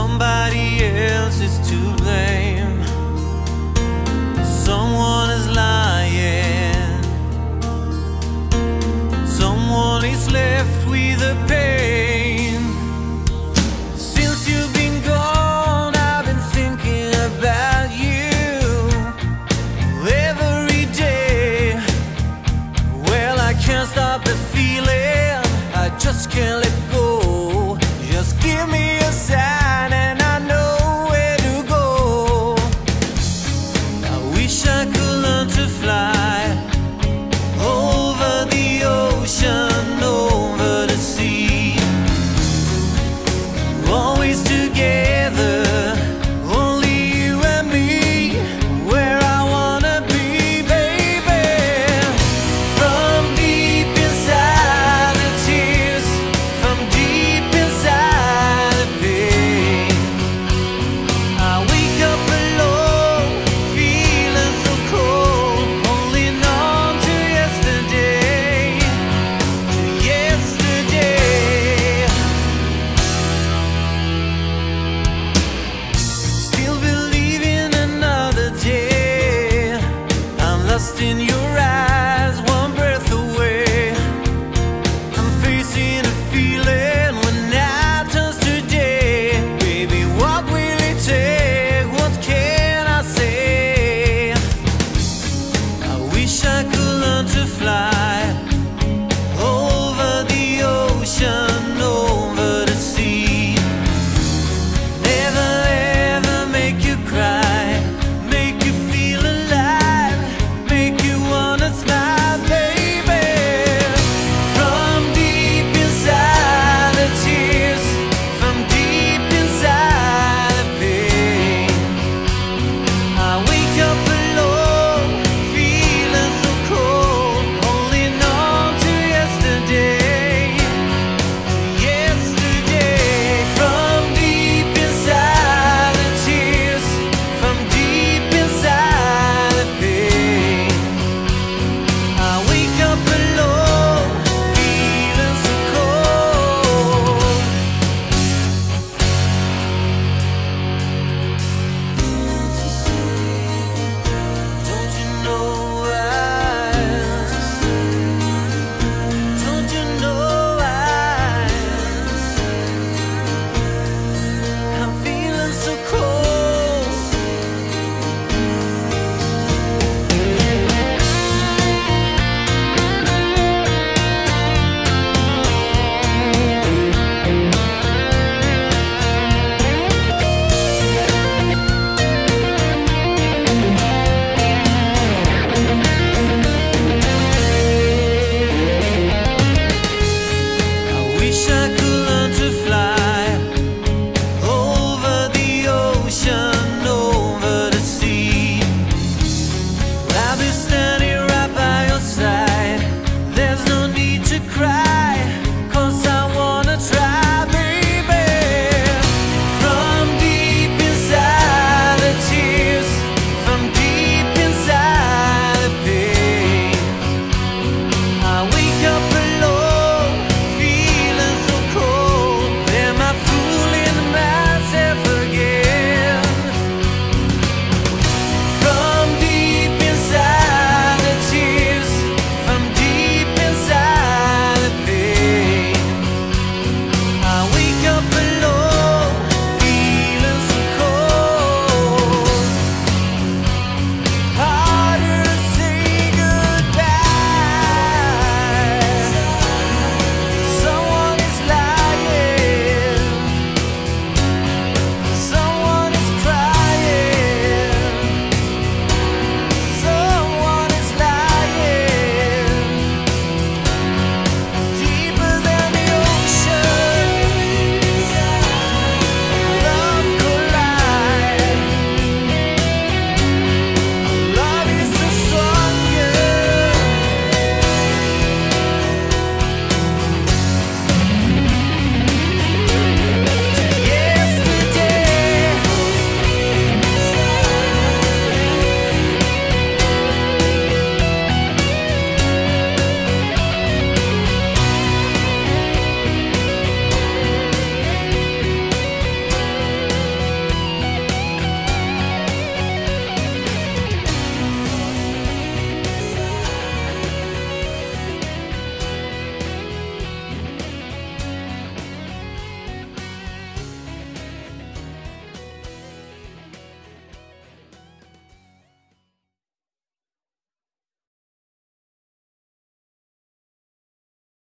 Somebody else is to blame. Someone